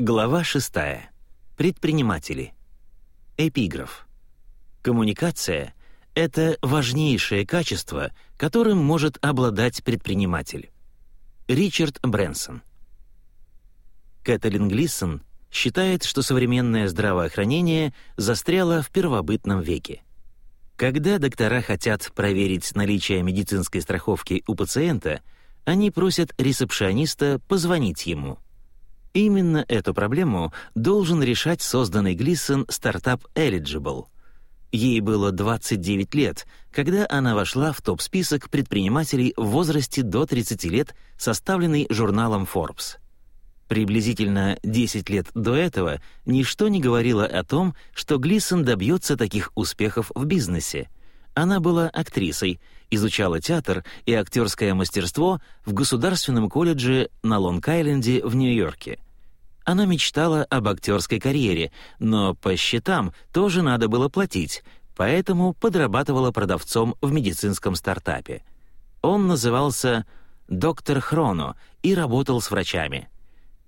Глава 6. Предприниматели. Эпиграф. Коммуникация — это важнейшее качество, которым может обладать предприниматель. Ричард Брэнсон. Кэтлин Глисон считает, что современное здравоохранение застряло в первобытном веке. Когда доктора хотят проверить наличие медицинской страховки у пациента, они просят ресепшиониста позвонить ему — Именно эту проблему должен решать созданный Глисон стартап Eligible. Ей было 29 лет, когда она вошла в топ-список предпринимателей в возрасте до 30 лет, составленный журналом Forbes. Приблизительно 10 лет до этого ничто не говорило о том, что Глисон добьется таких успехов в бизнесе. Она была актрисой, изучала театр и актерское мастерство в Государственном колледже на Лонг-Айленде в Нью-Йорке. Она мечтала об актерской карьере, но по счетам тоже надо было платить, поэтому подрабатывала продавцом в медицинском стартапе. Он назывался «Доктор Хроно» и работал с врачами.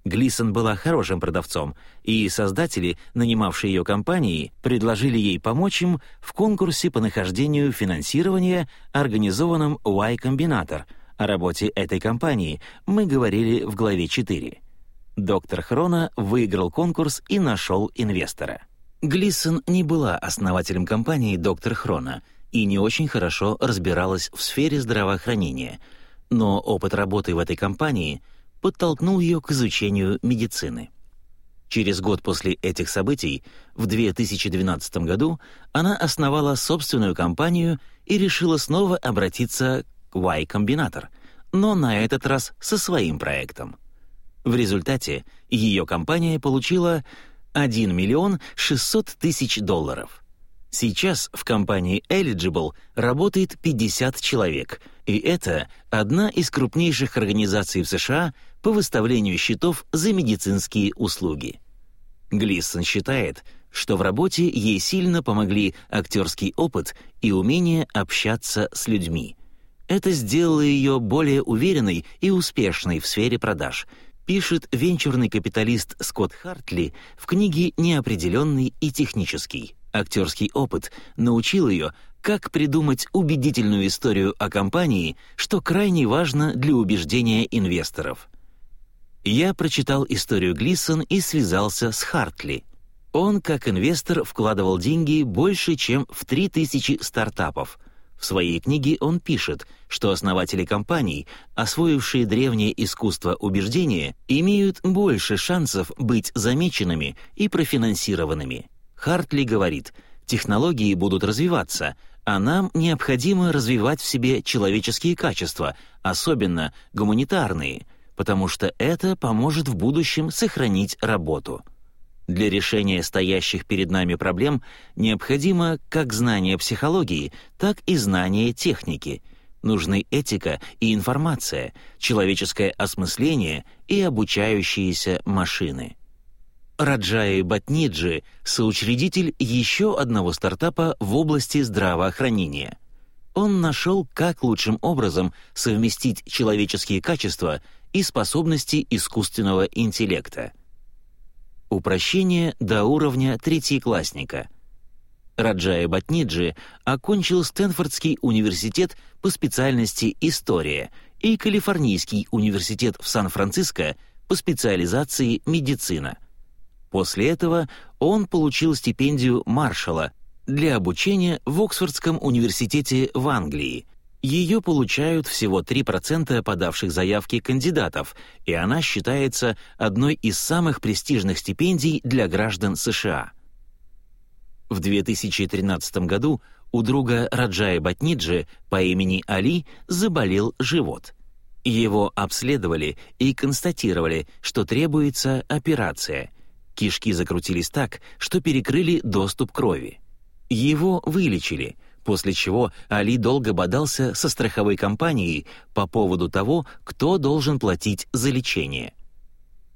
Глисон была хорошим продавцом, и создатели, нанимавшие ее компании, предложили ей помочь им в конкурсе по нахождению финансирования, организованном Y Combinator. О работе этой компании мы говорили в главе 4. Доктор Хрона выиграл конкурс и нашел инвестора. Глисон не была основателем компании «Доктор Хрона» и не очень хорошо разбиралась в сфере здравоохранения, но опыт работы в этой компании — подтолкнул ее к изучению медицины. Через год после этих событий, в 2012 году, она основала собственную компанию и решила снова обратиться к Y Combinator, но на этот раз со своим проектом. В результате ее компания получила 1 миллион 600 тысяч долларов. Сейчас в компании Eligible работает 50 человек, и это одна из крупнейших организаций в США по выставлению счетов за медицинские услуги. Глиссон считает, что в работе ей сильно помогли актерский опыт и умение общаться с людьми. Это сделало ее более уверенной и успешной в сфере продаж, пишет венчурный капиталист Скотт Хартли в книге «Неопределенный и технический». Актерский опыт научил ее, как придумать убедительную историю о компании, что крайне важно для убеждения инвесторов. Я прочитал историю Глисон и связался с Хартли. Он, как инвестор, вкладывал деньги больше, чем в 3000 стартапов. В своей книге он пишет, что основатели компаний, освоившие древнее искусство убеждения, имеют больше шансов быть замеченными и профинансированными. Хартли говорит, технологии будут развиваться, а нам необходимо развивать в себе человеческие качества, особенно гуманитарные, потому что это поможет в будущем сохранить работу. Для решения стоящих перед нами проблем необходимо как знание психологии, так и знание техники. Нужны этика и информация, человеческое осмысление и обучающиеся машины. Раджаи Батниджи — соучредитель еще одного стартапа в области здравоохранения. Он нашел, как лучшим образом совместить человеческие качества и способности искусственного интеллекта. Упрощение до уровня третьеклассника. Раджаи Батниджи окончил Стэнфордский университет по специальности «История» и Калифорнийский университет в Сан-Франциско по специализации «Медицина». После этого он получил стипендию Маршалла для обучения в Оксфордском университете в Англии. Ее получают всего 3% подавших заявки кандидатов, и она считается одной из самых престижных стипендий для граждан США. В 2013 году у друга Раджая Батниджи по имени Али заболел живот. Его обследовали и констатировали, что требуется операция — Кишки закрутились так, что перекрыли доступ крови. Его вылечили, после чего Али долго бодался со страховой компанией по поводу того, кто должен платить за лечение.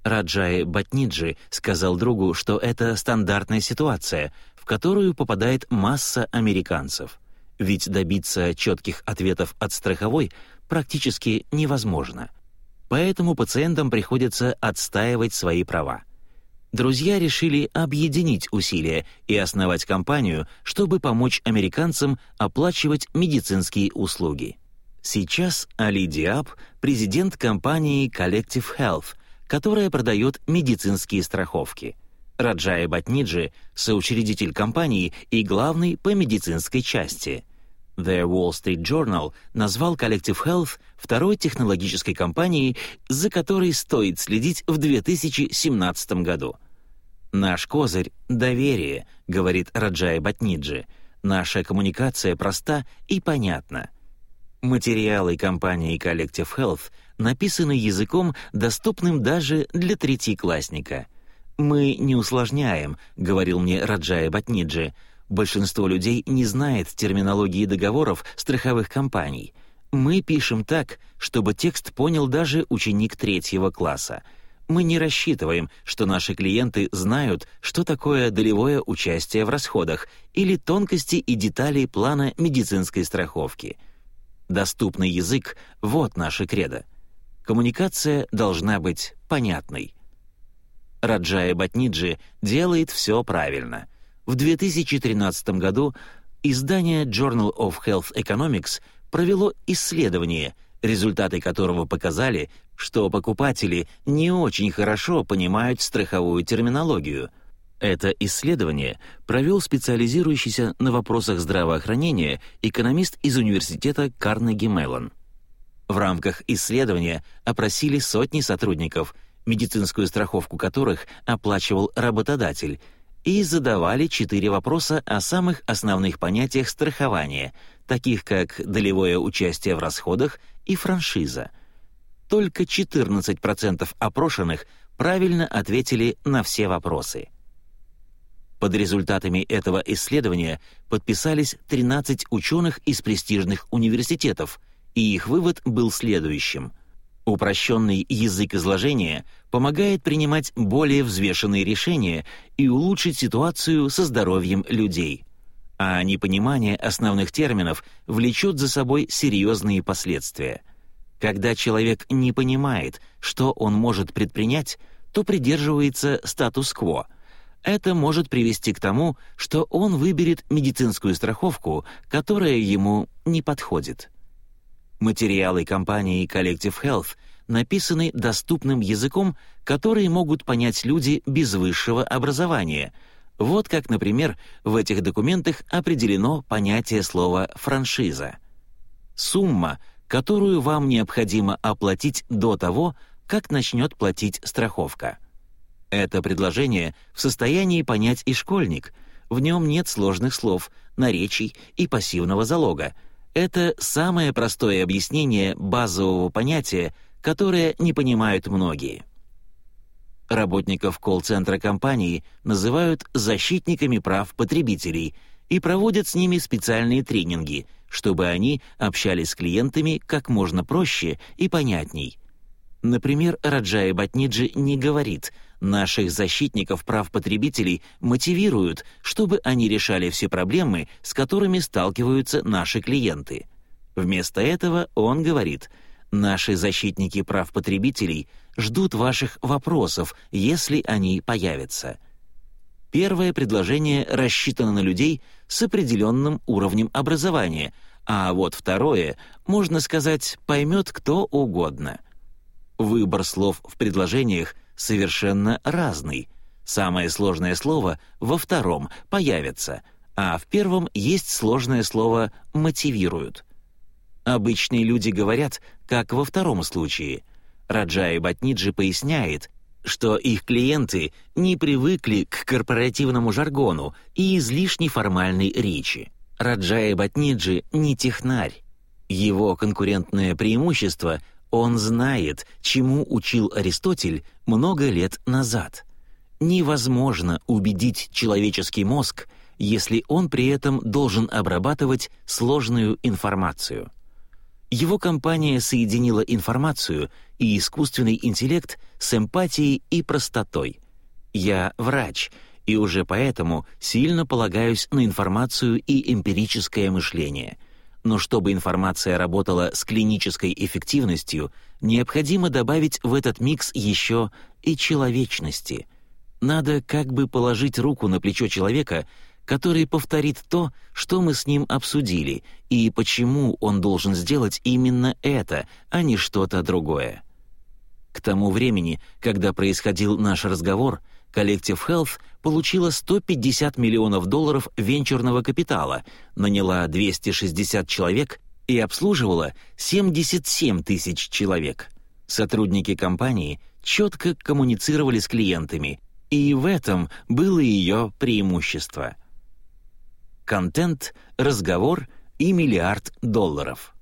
Раджай Батниджи сказал другу, что это стандартная ситуация, в которую попадает масса американцев. Ведь добиться четких ответов от страховой практически невозможно. Поэтому пациентам приходится отстаивать свои права. Друзья решили объединить усилия и основать компанию, чтобы помочь американцам оплачивать медицинские услуги. Сейчас Али Диаб — президент компании Collective Health, которая продает медицинские страховки. Раджай Батниджи — соучредитель компании и главный по медицинской части. The Wall Street Journal назвал Collective Health второй технологической компанией, за которой стоит следить в 2017 году — «Наш козырь — доверие», — говорит Раджай Батниджи. «Наша коммуникация проста и понятна». Материалы компании Collective Health написаны языком, доступным даже для третьеклассника. «Мы не усложняем», — говорил мне Раджай Батниджи. «Большинство людей не знает терминологии договоров страховых компаний. Мы пишем так, чтобы текст понял даже ученик третьего класса — мы не рассчитываем, что наши клиенты знают, что такое долевое участие в расходах или тонкости и детали плана медицинской страховки. Доступный язык — вот наша кредо. Коммуникация должна быть понятной. Раджая Батниджи делает все правильно. В 2013 году издание Journal of Health Economics провело исследование, результаты которого показали, что покупатели не очень хорошо понимают страховую терминологию. Это исследование провел специализирующийся на вопросах здравоохранения экономист из университета Карнеги Меллон. В рамках исследования опросили сотни сотрудников, медицинскую страховку которых оплачивал работодатель, и задавали четыре вопроса о самых основных понятиях страхования, таких как долевое участие в расходах и франшиза — только 14% опрошенных правильно ответили на все вопросы. Под результатами этого исследования подписались 13 ученых из престижных университетов, и их вывод был следующим. Упрощенный язык изложения помогает принимать более взвешенные решения и улучшить ситуацию со здоровьем людей. А непонимание основных терминов влечет за собой серьезные последствия — когда человек не понимает, что он может предпринять, то придерживается статус-кво. Это может привести к тому, что он выберет медицинскую страховку, которая ему не подходит. Материалы компании Collective Health написаны доступным языком, который могут понять люди без высшего образования. Вот как, например, в этих документах определено понятие слова «франшиза». Сумма — которую вам необходимо оплатить до того, как начнет платить страховка. Это предложение в состоянии понять и школьник. В нем нет сложных слов, наречий и пассивного залога. Это самое простое объяснение базового понятия, которое не понимают многие. Работников колл-центра компании называют защитниками прав потребителей и проводят с ними специальные тренинги — чтобы они общались с клиентами как можно проще и понятней. Например, Раджай Батниджи не говорит «наших защитников прав потребителей мотивируют, чтобы они решали все проблемы, с которыми сталкиваются наши клиенты». Вместо этого он говорит «наши защитники прав потребителей ждут ваших вопросов, если они появятся». Первое предложение рассчитано на людей с определенным уровнем образования, а вот второе, можно сказать, поймет кто угодно. Выбор слов в предложениях совершенно разный. Самое сложное слово во втором появится, а в первом есть сложное слово «мотивируют». Обычные люди говорят, как во втором случае. Раджай Батниджи поясняет, что их клиенты не привыкли к корпоративному жаргону и излишней формальной речи. Раджай Батниджи не технарь. Его конкурентное преимущество — он знает, чему учил Аристотель много лет назад. Невозможно убедить человеческий мозг, если он при этом должен обрабатывать сложную информацию. Его компания соединила информацию и искусственный интеллект с эмпатией и простотой. Я врач, и уже поэтому сильно полагаюсь на информацию и эмпирическое мышление. Но чтобы информация работала с клинической эффективностью, необходимо добавить в этот микс еще и человечности. надо как бы положить руку на плечо человека, который повторит то, что мы с ним обсудили, и почему он должен сделать именно это, а не что-то другое. К тому времени, когда происходил наш разговор, Collective Health получила 150 миллионов долларов венчурного капитала, наняла 260 человек и обслуживала 77 тысяч человек. Сотрудники компании четко коммуницировали с клиентами, и в этом было ее преимущество. Контент, разговор и миллиард долларов.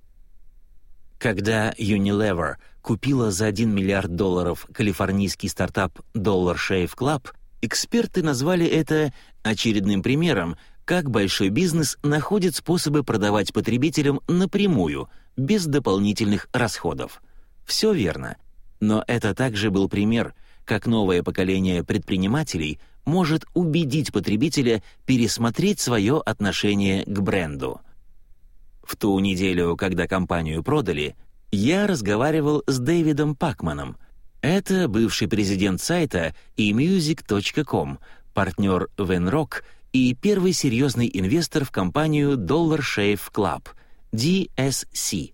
Когда Unilever купила за 1 миллиард долларов калифорнийский стартап Dollar Shave Club, эксперты назвали это очередным примером, как большой бизнес находит способы продавать потребителям напрямую, без дополнительных расходов. Все верно. Но это также был пример, как новое поколение предпринимателей может убедить потребителя пересмотреть свое отношение к бренду. В ту неделю, когда компанию продали, я разговаривал с Дэвидом Пакманом. Это бывший президент сайта emusic.com, партнер Venrock и первый серьезный инвестор в компанию Dollar Shave Club, DSC.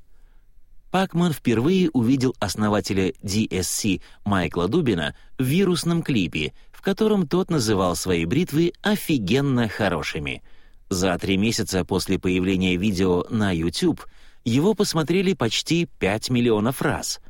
Пакман впервые увидел основателя DSC Майкла Дубина в вирусном клипе, в котором тот называл свои бритвы офигенно хорошими. За три месяца после появления видео на YouTube его посмотрели почти 5 миллионов раз.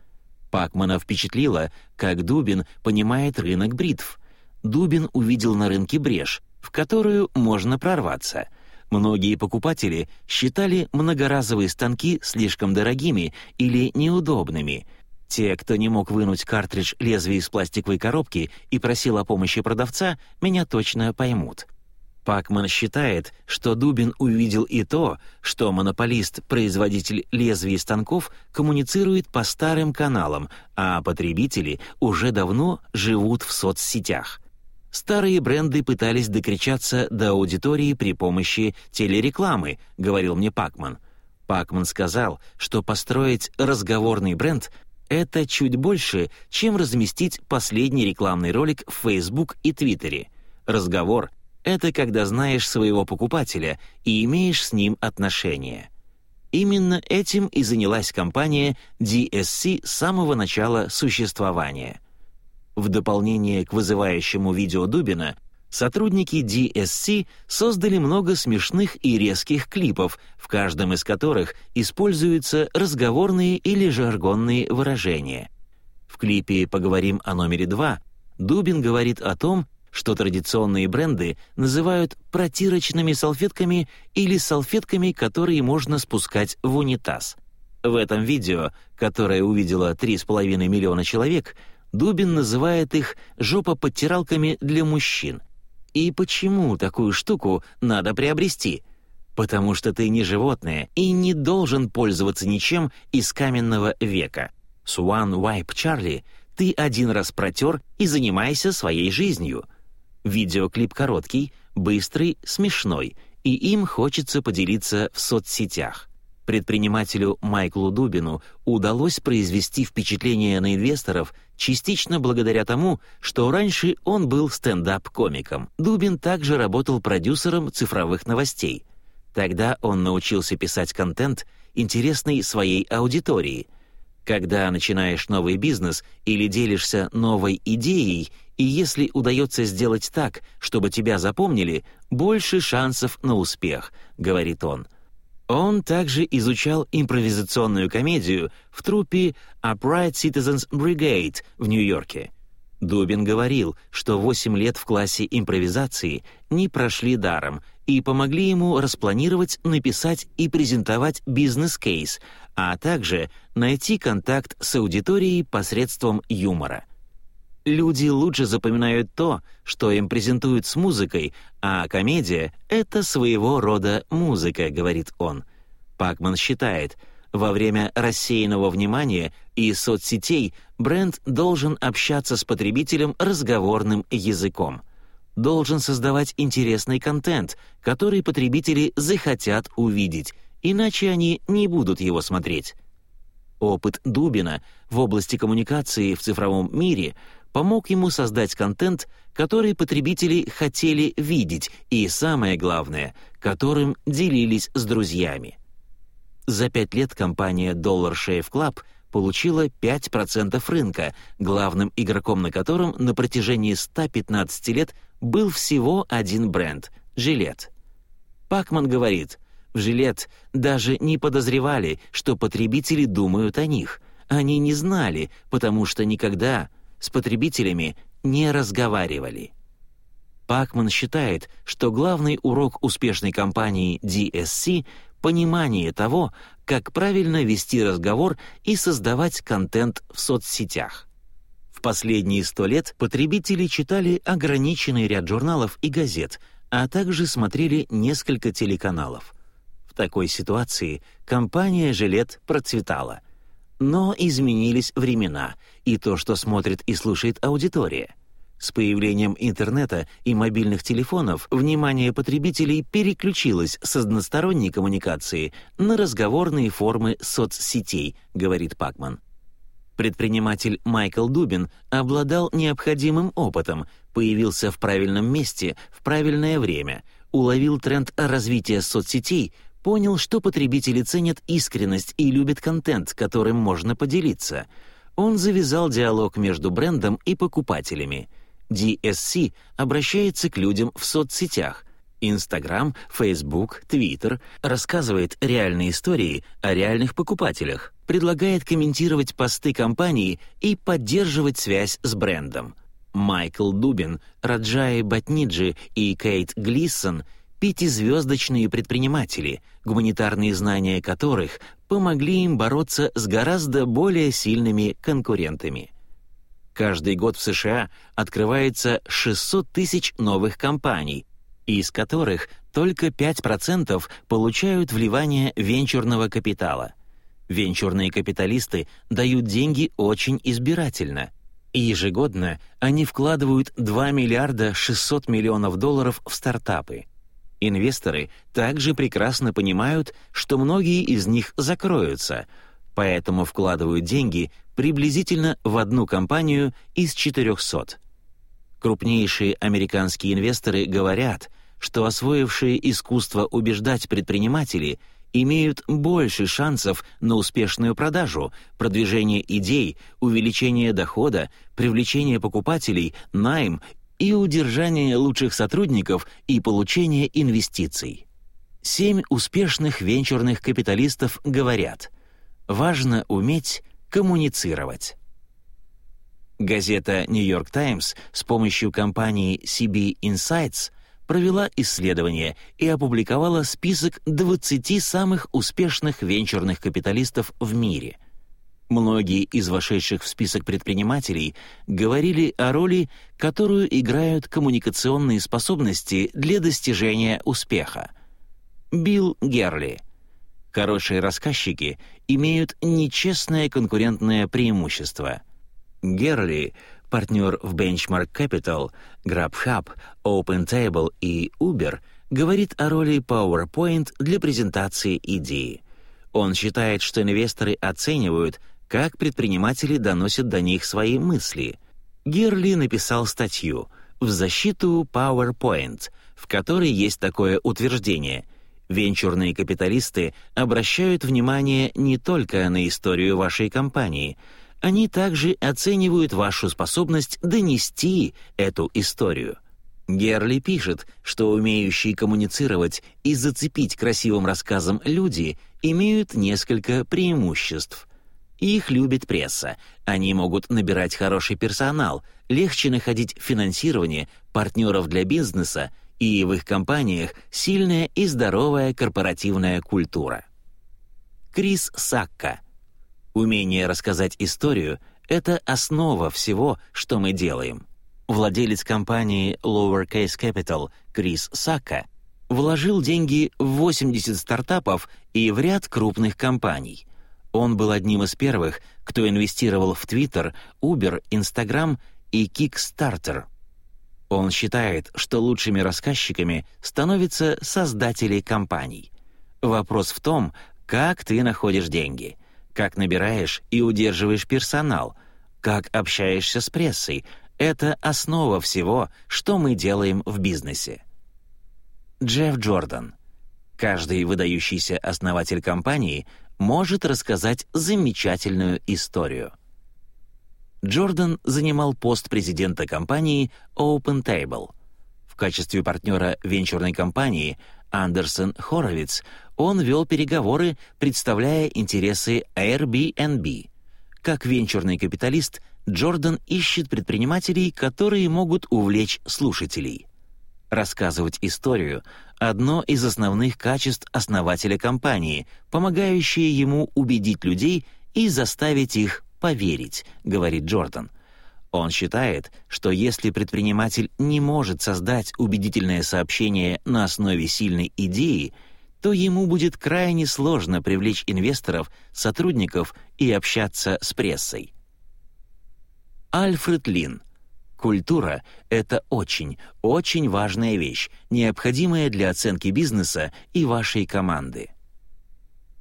Пакмана впечатлило, как Дубин понимает рынок бритв. Дубин увидел на рынке брешь, в которую можно прорваться. Многие покупатели считали многоразовые станки слишком дорогими или неудобными. Те, кто не мог вынуть картридж лезвия из пластиковой коробки и просил о помощи продавца, меня точно поймут. Пакман считает, что Дубин увидел и то, что монополист, производитель лезвий станков, коммуницирует по старым каналам, а потребители уже давно живут в соцсетях. Старые бренды пытались докричаться до аудитории при помощи телерекламы, говорил мне Пакман. Пакман сказал, что построить разговорный бренд — это чуть больше, чем разместить последний рекламный ролик в Facebook и Твиттере. Разговор — это когда знаешь своего покупателя и имеешь с ним отношения. Именно этим и занялась компания DSC с самого начала существования — в дополнение к вызывающему видео Дубина, сотрудники DSC создали много смешных и резких клипов, в каждом из которых используются разговорные или жаргонные выражения. В клипе «Поговорим о номере 2» Дубин говорит о том, что традиционные бренды называют протирочными салфетками или салфетками, которые можно спускать в унитаз. В этом видео, которое увидело 3,5 миллиона человек, Дубин называет их жопоподтиралками для мужчин. И почему такую штуку надо приобрести? Потому что ты не животное и не должен пользоваться ничем из каменного века. Суан Вайп Чарли, ты один раз протер и занимайся своей жизнью. Видеоклип короткий, быстрый, смешной, и им хочется поделиться в соцсетях предпринимателю Майклу Дубину удалось произвести впечатление на инвесторов частично благодаря тому, что раньше он был стендап-комиком. Дубин также работал продюсером цифровых новостей. Тогда он научился писать контент, интересный своей аудитории. Когда начинаешь новый бизнес или делишься новой идеей, и если удается сделать так, чтобы тебя запомнили, больше шансов на успех, говорит он. Он также изучал импровизационную комедию в труппе Upright Citizens Brigade в Нью-Йорке. Дубин говорил, что 8 лет в классе импровизации не прошли даром и помогли ему распланировать, написать и презентовать бизнес-кейс, а также найти контакт с аудиторией посредством юмора. Люди лучше запоминают то, что им презентуют с музыкой, а комедия — это своего рода музыка, говорит он. Пакман считает, во время рассеянного внимания и соцсетей бренд должен общаться с потребителем разговорным языком. Должен создавать интересный контент, который потребители захотят увидеть, иначе они не будут его смотреть. Опыт Дубина в области коммуникации в цифровом мире помог ему создать контент, который потребители хотели видеть и, самое главное, которым делились с друзьями. За пять лет компания Dollar Shave Club получила 5% рынка, главным игроком на котором на протяжении 115 лет был всего один бренд — Gillette. Пакман говорит, в Gillette даже не подозревали, что потребители думают о них. Они не знали, потому что никогда с потребителями не разговаривали. Пакман считает, что главный урок успешной компании DSC — понимание того, как правильно вести разговор и создавать контент в соцсетях. В последние сто лет потребители читали ограниченный ряд журналов и газет, а также смотрели несколько телеканалов. Такой ситуации компания «Жилет» процветала. Но изменились времена и то, что смотрит и слушает аудитория. С появлением интернета и мобильных телефонов внимание потребителей переключилось с односторонней коммуникации на разговорные формы соцсетей, говорит Пакман. Предприниматель Майкл Дубин обладал необходимым опытом, появился в правильном месте в правильное время, уловил тренд развития соцсетей, понял, что потребители ценят искренность и любят контент, которым можно поделиться. Он завязал диалог между брендом и покупателями — DSC обращается к людям в соцсетях. Instagram, Facebook, Twitter рассказывает реальные истории о реальных покупателях, предлагает комментировать посты компании и поддерживать связь с брендом. Майкл Дубин, Раджай Батниджи и Кейт Глиссон — пятизвездочные предприниматели, гуманитарные знания которых помогли им бороться с гораздо более сильными конкурентами — Каждый год в США открывается 600 тысяч новых компаний, из которых только 5% получают вливание венчурного капитала. Венчурные капиталисты дают деньги очень избирательно. И ежегодно они вкладывают 2 миллиарда 600 миллионов долларов в стартапы. Инвесторы также прекрасно понимают, что многие из них закроются, поэтому вкладывают деньги приблизительно в одну компанию из 400. Крупнейшие американские инвесторы говорят, что освоившие искусство убеждать предпринимателей имеют больше шансов на успешную продажу, продвижение идей, увеличение дохода, привлечение покупателей, найм и удержание лучших сотрудников и получение инвестиций. Семь успешных венчурных капиталистов говорят, важно уметь коммуницировать. Газета «Нью Йорк Таймс» с помощью компании CB Insights провела исследование и опубликовала список 20 самых успешных венчурных капиталистов в мире. Многие из вошедших в список предпринимателей говорили о роли, которую играют коммуникационные способности для достижения успеха. Билл Герли — Хорошие рассказчики имеют нечестное конкурентное преимущество. Герли, партнер в Benchmark Capital, GrabHub, OpenTable и Uber, говорит о роли PowerPoint для презентации идеи. Он считает, что инвесторы оценивают, как предприниматели доносят до них свои мысли. Герли написал статью в защиту PowerPoint, в которой есть такое утверждение — Венчурные капиталисты обращают внимание не только на историю вашей компании, они также оценивают вашу способность донести эту историю. Герли пишет, что умеющие коммуницировать и зацепить красивым рассказом люди имеют несколько преимуществ. Их любит пресса, они могут набирать хороший персонал, легче находить финансирование, партнеров для бизнеса и в их компаниях сильная и здоровая корпоративная культура. Крис Сакка. Умение рассказать историю — это основа всего, что мы делаем. Владелец компании Lowercase Capital Крис Сакка вложил деньги в 80 стартапов и в ряд крупных компаний. Он был одним из первых, кто инвестировал в Twitter, Uber, Instagram и Kickstarter — он считает, что лучшими рассказчиками становятся создатели компаний. Вопрос в том, как ты находишь деньги. как набираешь и удерживаешь персонал, как общаешься с прессой. Это основа всего, что мы делаем в бизнесе. Джефф Джордан. Каждый выдающийся основатель компании может рассказать замечательную историю. Джордан занимал пост президента компании OpenTable. В качестве партнера венчурной компании Андерсон Хоровиц он вел переговоры, представляя интересы Airbnb. Как венчурный капиталист, Джордан ищет предпринимателей, которые могут увлечь слушателей. Рассказывать историю — одно из основных качеств основателя компании, помогающее ему убедить людей и заставить их поверить, говорит Джордан. Он считает, что если предприниматель не может создать убедительное сообщение на основе сильной идеи, то ему будет крайне сложно привлечь инвесторов, сотрудников и общаться с прессой. Альфред Лин. Культура — это очень, очень важная вещь, необходимая для оценки бизнеса и вашей команды.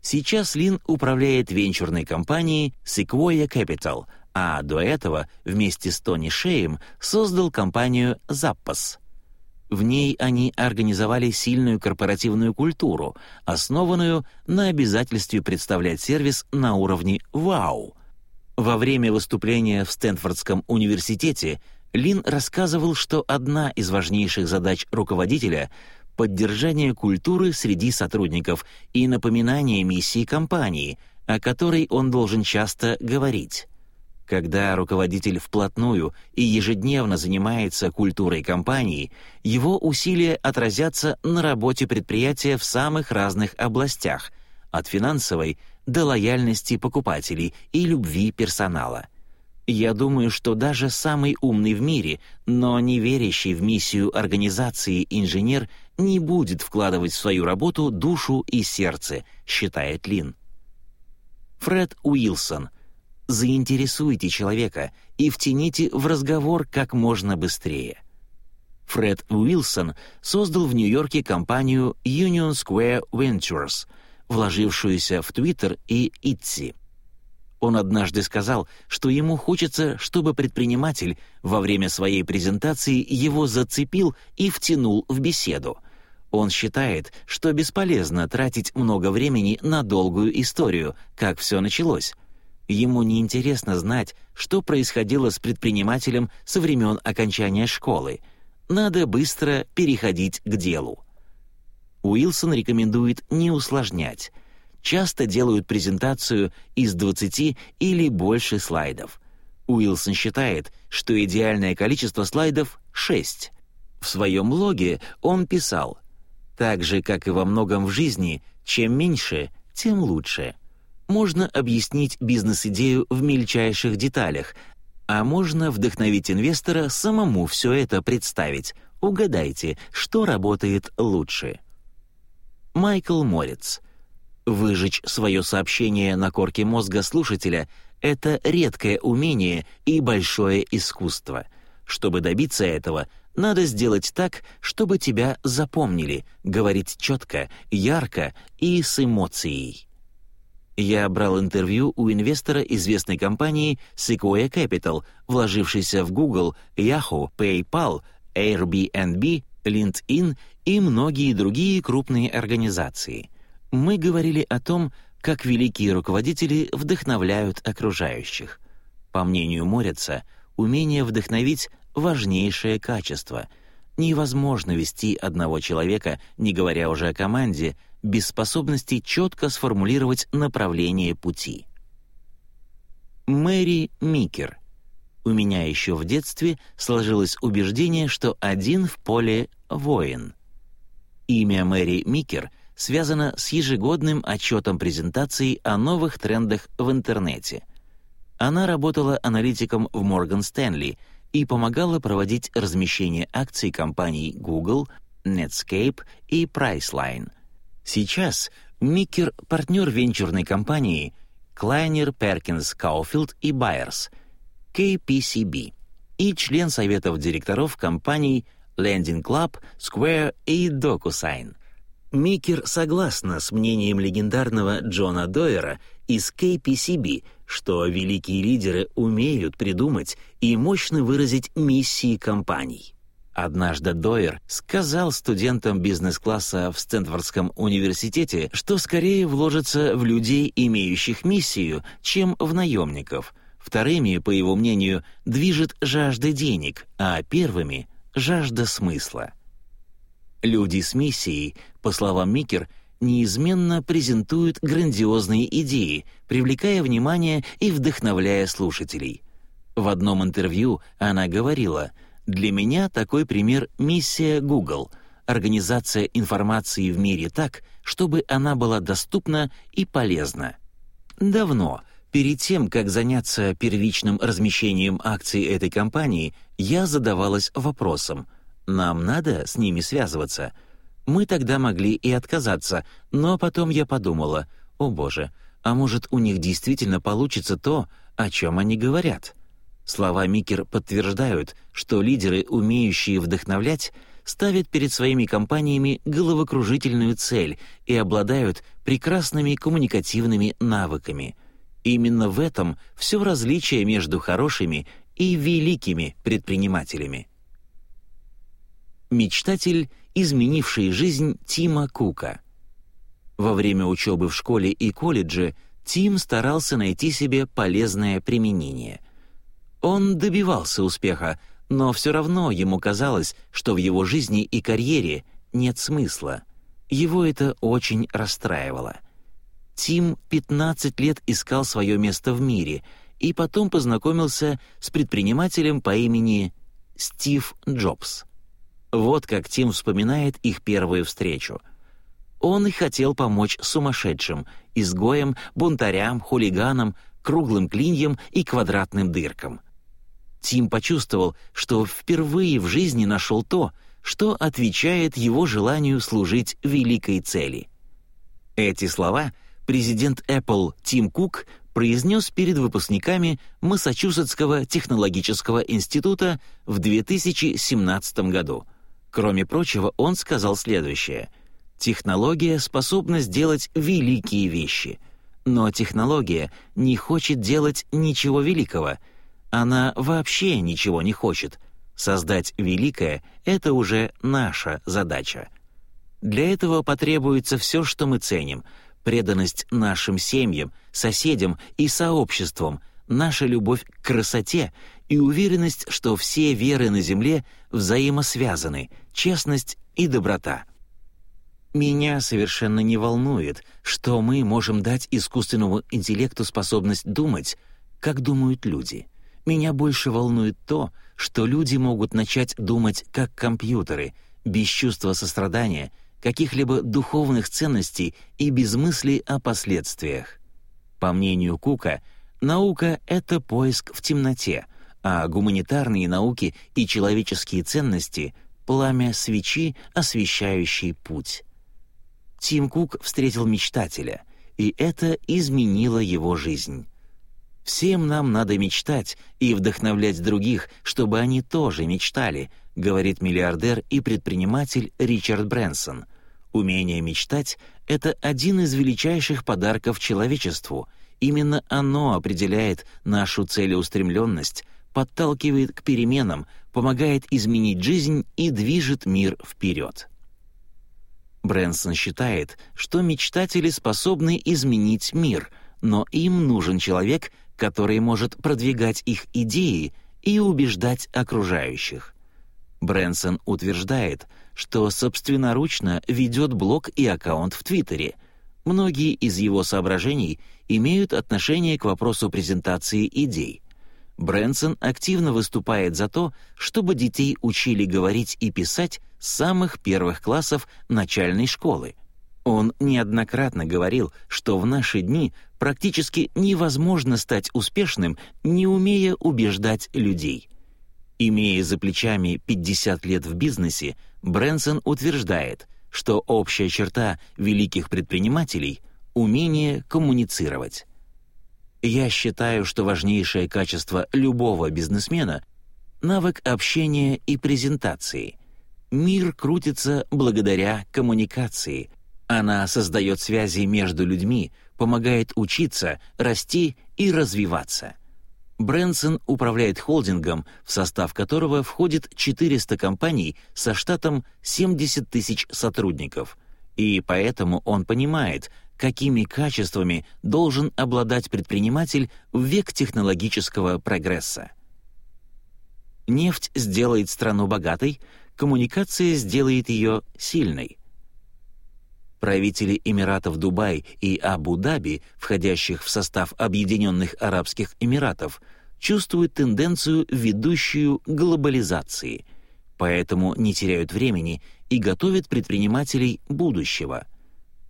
Сейчас Лин управляет венчурной компанией Sequoia Capital, а до этого вместе с Тони Шеем создал компанию Zappos. В ней они организовали сильную корпоративную культуру, основанную на обязательстве представлять сервис на уровне «Вау». Во время выступления в Стэнфордском университете Лин рассказывал, что одна из важнейших задач руководителя — поддержание культуры среди сотрудников и напоминание миссии компании, о которой он должен часто говорить. Когда руководитель вплотную и ежедневно занимается культурой компании, его усилия отразятся на работе предприятия в самых разных областях, от финансовой до лояльности покупателей и любви персонала. Я думаю, что даже самый умный в мире, но не верящий в миссию организации инженер не будет вкладывать в свою работу душу и сердце, считает Лин. Фред Уилсон. Заинтересуйте человека и втяните в разговор как можно быстрее. Фред Уилсон создал в Нью-Йорке компанию Union Square Ventures, вложившуюся в Twitter и Etsy. Он однажды сказал, что ему хочется, чтобы предприниматель во время своей презентации его зацепил и втянул в беседу. Он считает, что бесполезно тратить много времени на долгую историю, как все началось. Ему неинтересно знать, что происходило с предпринимателем со времен окончания школы. Надо быстро переходить к делу. Уилсон рекомендует не усложнять — часто делают презентацию из 20 или больше слайдов. Уилсон считает, что идеальное количество слайдов — 6. В своем блоге он писал, «Так же, как и во многом в жизни, чем меньше, тем лучше». Можно объяснить бизнес-идею в мельчайших деталях, а можно вдохновить инвестора самому все это представить. Угадайте, что работает лучше. Майкл Морец. Выжечь свое сообщение на корке мозга слушателя — это редкое умение и большое искусство. Чтобы добиться этого, надо сделать так, чтобы тебя запомнили, говорить четко, ярко и с эмоцией. Я брал интервью у инвестора известной компании Sequoia Capital, вложившейся в Google, Yahoo, PayPal, Airbnb, LinkedIn и многие другие крупные организации — мы говорили о том, как великие руководители вдохновляют окружающих. По мнению Морица, умение вдохновить — важнейшее качество. Невозможно вести одного человека, не говоря уже о команде, без способности четко сформулировать направление пути. Мэри Микер. У меня еще в детстве сложилось убеждение, что один в поле — воин. Имя Мэри Микер — связана с ежегодным отчетом презентаций о новых трендах в интернете. Она работала аналитиком в Morgan Stanley и помогала проводить размещение акций компаний Google, Netscape и Priceline. Сейчас Микер — партнер венчурной компании Kleiner Perkins Caufield и Byers, KPCB, и член советов директоров компаний Lending Club, Square и DocuSign — Микер согласна с мнением легендарного Джона Дойера из KPCB, что великие лидеры умеют придумать и мощно выразить миссии компаний. Однажды Дойер сказал студентам бизнес-класса в Стэнфордском университете, что скорее вложится в людей, имеющих миссию, чем в наемников. Вторыми, по его мнению, движет жажда денег, а первыми — жажда смысла. Люди с миссией, по словам Микер, неизменно презентуют грандиозные идеи, привлекая внимание и вдохновляя слушателей. В одном интервью она говорила — для меня такой пример — миссия Google — организация информации в мире так, чтобы она была доступна и полезна. Давно, перед тем, как заняться первичным размещением акций этой компании, я задавалась вопросом, нам надо с ними связываться? Мы тогда могли и отказаться, но потом я подумала, о боже, а может у них действительно получится то, о чем они говорят? Слова Микер подтверждают, что лидеры, умеющие вдохновлять, ставят перед своими компаниями головокружительную цель и обладают прекрасными коммуникативными навыками. Именно в этом все различие между хорошими и великими предпринимателями. Мечтатель, изменивший жизнь Тима Кука. Во время учебы в школе и колледже Тим старался найти себе полезное применение — он добивался успеха, но все равно ему казалось, что в его жизни и карьере нет смысла. Его это очень расстраивало. Тим 15 лет искал свое место в мире и потом познакомился с предпринимателем по имени Стив Джобс. Вот как Тим вспоминает их первую встречу. Он и хотел помочь сумасшедшим, изгоям, бунтарям, хулиганам, круглым клиньям и квадратным дыркам — Тим почувствовал, что впервые в жизни нашел то, что отвечает его желанию служить великой цели. Эти слова президент Apple Тим Кук произнес перед выпускниками Массачусетского технологического института в 2017 году. Кроме прочего, он сказал следующее. «Технология способна сделать великие вещи, но технология не хочет делать ничего великого — она вообще ничего не хочет. Создать великое — это уже наша задача. Для этого потребуется все, что мы ценим — преданность нашим семьям, соседям и сообществам, наша любовь к красоте и уверенность, что все веры на Земле взаимосвязаны, честность и доброта. Меня совершенно не волнует, что мы можем дать искусственному интеллекту способность думать, как думают люди — меня больше волнует то, что люди могут начать думать как компьютеры, без чувства сострадания, каких-либо духовных ценностей и без мысли о последствиях. По мнению Кука, наука — это поиск в темноте, а гуманитарные науки и человеческие ценности — пламя свечи, освещающий путь. Тим Кук встретил мечтателя, и это изменило его жизнь. Всем нам надо мечтать и вдохновлять других, чтобы они тоже мечтали, говорит миллиардер и предприниматель Ричард Брэнсон. Умение мечтать — это один из величайших подарков человечеству. Именно оно определяет нашу целеустремленность, подталкивает к переменам, помогает изменить жизнь и движет мир вперед. Брэнсон считает, что мечтатели способны изменить мир, но им нужен человек, который может продвигать их идеи и убеждать окружающих. Брэнсон утверждает, что собственноручно ведет блог и аккаунт в Твиттере. Многие из его соображений имеют отношение к вопросу презентации идей. Брэнсон активно выступает за то, чтобы детей учили говорить и писать с самых первых классов начальной школы — он неоднократно говорил, что в наши дни практически невозможно стать успешным, не умея убеждать людей. Имея за плечами 50 лет в бизнесе, Брэнсон утверждает, что общая черта великих предпринимателей — умение коммуницировать. Я считаю, что важнейшее качество любого бизнесмена — навык общения и презентации. Мир крутится благодаря коммуникации — Она создает связи между людьми, помогает учиться, расти и развиваться. Брэнсон управляет холдингом, в состав которого входит 400 компаний со штатом 70 тысяч сотрудников. И поэтому он понимает, какими качествами должен обладать предприниматель в век технологического прогресса. Нефть сделает страну богатой, коммуникация сделает ее сильной. Правители Эмиратов Дубай и Абу-Даби, входящих в состав Объединенных Арабских Эмиратов, чувствуют тенденцию, ведущую глобализации, поэтому не теряют времени и готовят предпринимателей будущего.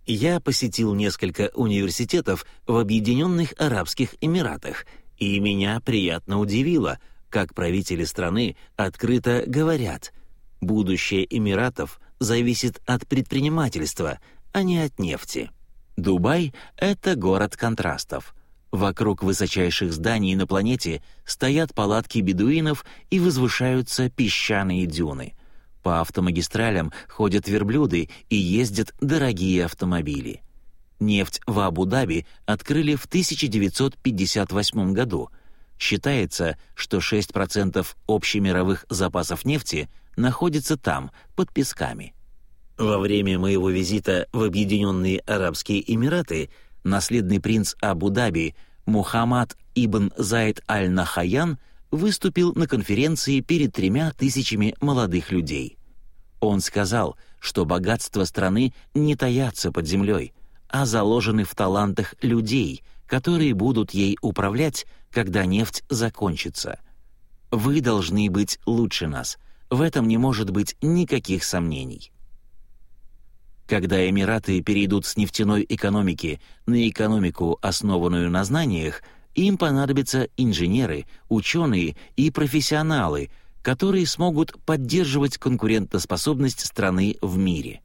Я посетил несколько университетов в Объединенных Арабских Эмиратах, и меня приятно удивило, как правители страны открыто говорят, будущее Эмиратов зависит от предпринимательства — а не от нефти. Дубай — это город контрастов. Вокруг высочайших зданий на планете стоят палатки бедуинов и возвышаются песчаные дюны. По автомагистралям ходят верблюды и ездят дорогие автомобили. Нефть в Абу-Даби открыли в 1958 году. Считается, что 6% общемировых запасов нефти находится там, под песками. Во время моего визита в Объединенные Арабские Эмираты наследный принц Абу-Даби Мухаммад ибн Зайд аль-Нахаян выступил на конференции перед тремя тысячами молодых людей. Он сказал, что богатства страны не таятся под землей, а заложены в талантах людей, которые будут ей управлять, когда нефть закончится. Вы должны быть лучше нас. В этом не может быть никаких сомнений. Когда Эмираты перейдут с нефтяной экономики на экономику, основанную на знаниях, им понадобятся инженеры, ученые и профессионалы, которые смогут поддерживать конкурентоспособность страны в мире.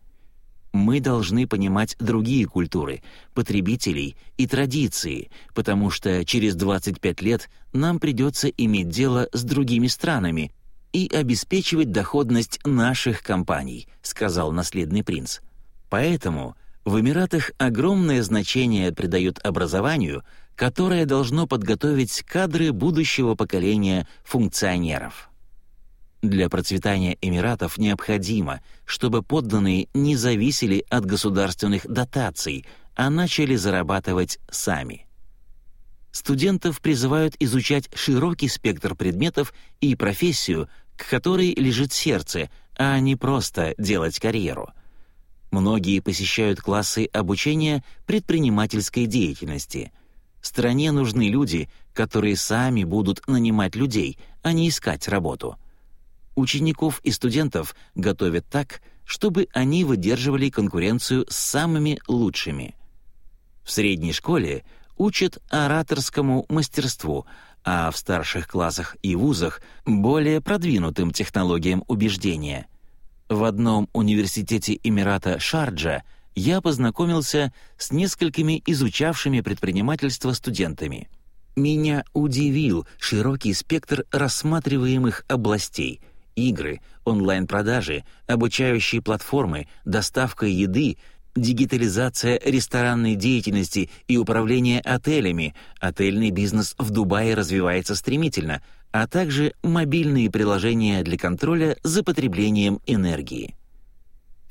Мы должны понимать другие культуры, потребителей и традиции, потому что через 25 лет нам придется иметь дело с другими странами и обеспечивать доходность наших компаний, сказал наследный принц. Поэтому в Эмиратах огромное значение придают образованию, которое должно подготовить кадры будущего поколения функционеров. Для процветания Эмиратов необходимо, чтобы подданные не зависели от государственных дотаций, а начали зарабатывать сами. Студентов призывают изучать широкий спектр предметов и профессию, к которой лежит сердце, а не просто делать карьеру — Многие посещают классы обучения предпринимательской деятельности. Стране нужны люди, которые сами будут нанимать людей, а не искать работу. Учеников и студентов готовят так, чтобы они выдерживали конкуренцию с самыми лучшими. В средней школе учат ораторскому мастерству, а в старших классах и вузах — более продвинутым технологиям убеждения — в одном университете Эмирата Шарджа я познакомился с несколькими изучавшими предпринимательство студентами. Меня удивил широкий спектр рассматриваемых областей — игры, онлайн-продажи, обучающие платформы, доставка еды, дигитализация ресторанной деятельности и управление отелями. Отельный бизнес в Дубае развивается стремительно, а также мобильные приложения для контроля за потреблением энергии.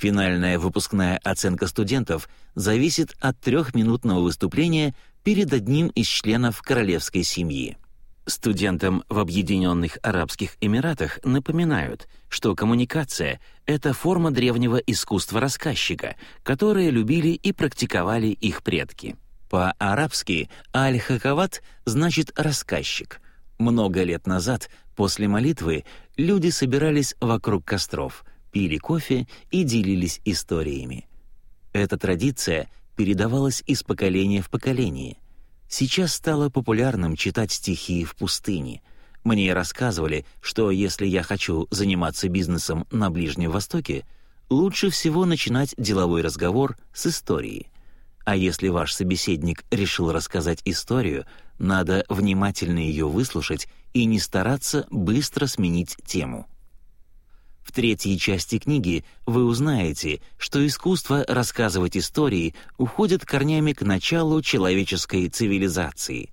Финальная выпускная оценка студентов зависит от трехминутного выступления перед одним из членов королевской семьи. Студентам в Объединенных Арабских Эмиратах напоминают, что коммуникация — это форма древнего искусства рассказчика, которое любили и практиковали их предки. По-арабски «аль-хакават» значит «рассказчик», много лет назад, после молитвы, люди собирались вокруг костров, пили кофе и делились историями. Эта традиция передавалась из поколения в поколение. Сейчас стало популярным читать стихи в пустыне. Мне рассказывали, что если я хочу заниматься бизнесом на Ближнем Востоке, лучше всего начинать деловой разговор с истории. А если ваш собеседник решил рассказать историю, надо внимательно ее выслушать и не стараться быстро сменить тему. В третьей части книги вы узнаете, что искусство рассказывать истории уходит корнями к началу человеческой цивилизации.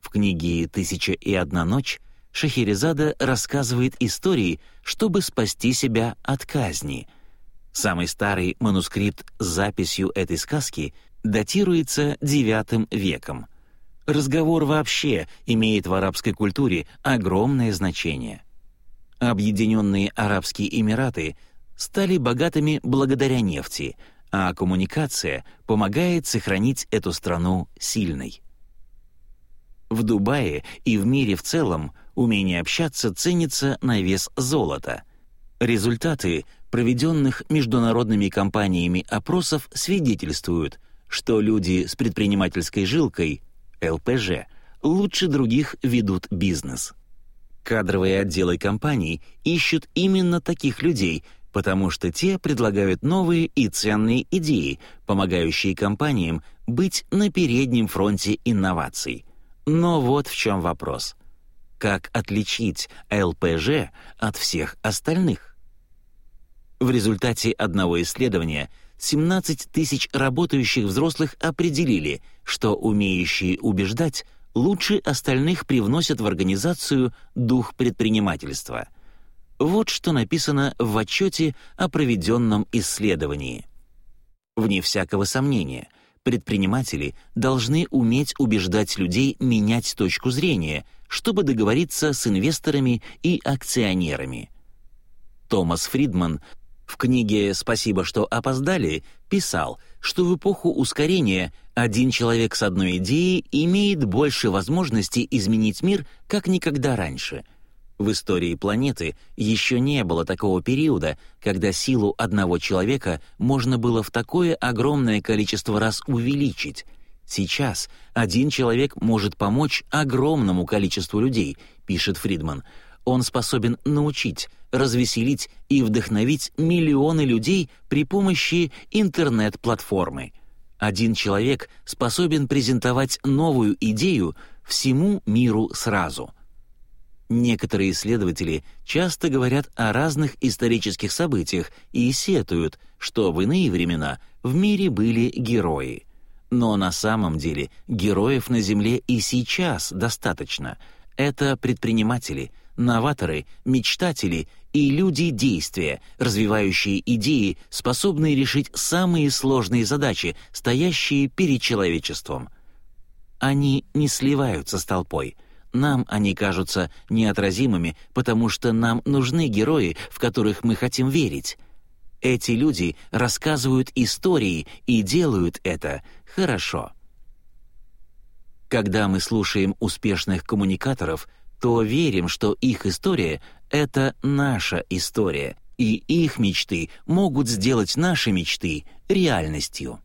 В книге «Тысяча и одна ночь» Шахерезада рассказывает истории, чтобы спасти себя от казни. Самый старый манускрипт с записью этой сказки датируется IX веком. Разговор вообще имеет в арабской культуре огромное значение. Объединенные Арабские Эмираты стали богатыми благодаря нефти, а коммуникация помогает сохранить эту страну сильной. В Дубае и в мире в целом умение общаться ценится на вес золота. Результаты проведенных международными компаниями опросов свидетельствуют, что люди с предпринимательской жилкой, ЛПЖ, лучше других ведут бизнес. Кадровые отделы компаний ищут именно таких людей, потому что те предлагают новые и ценные идеи, помогающие компаниям быть на переднем фронте инноваций. Но вот в чем вопрос. Как отличить ЛПЖ от всех остальных? В результате одного исследования 17 тысяч работающих взрослых определили, что умеющие убеждать лучше остальных привносят в организацию дух предпринимательства. Вот что написано в отчете о проведенном исследовании. Вне всякого сомнения, предприниматели должны уметь убеждать людей менять точку зрения, чтобы договориться с инвесторами и акционерами. Томас Фридман в книге «Спасибо, что опоздали» писал, что в эпоху ускорения один человек с одной идеей имеет больше возможностей изменить мир, как никогда раньше. В истории планеты еще не было такого периода, когда силу одного человека можно было в такое огромное количество раз увеличить. Сейчас один человек может помочь огромному количеству людей, пишет Фридман. Он способен научить, развеселить и вдохновить миллионы людей при помощи интернет-платформы. Один человек способен презентовать новую идею всему миру сразу. Некоторые исследователи часто говорят о разных исторических событиях и сетуют, что в иные времена в мире были герои. Но на самом деле героев на Земле и сейчас достаточно. Это предприниматели — новаторы, мечтатели и люди действия, развивающие идеи, способные решить самые сложные задачи, стоящие перед человечеством. Они не сливаются с толпой. Нам они кажутся неотразимыми, потому что нам нужны герои, в которых мы хотим верить. Эти люди рассказывают истории и делают это хорошо. Когда мы слушаем успешных коммуникаторов — то верим, что их история — это наша история, и их мечты могут сделать наши мечты реальностью.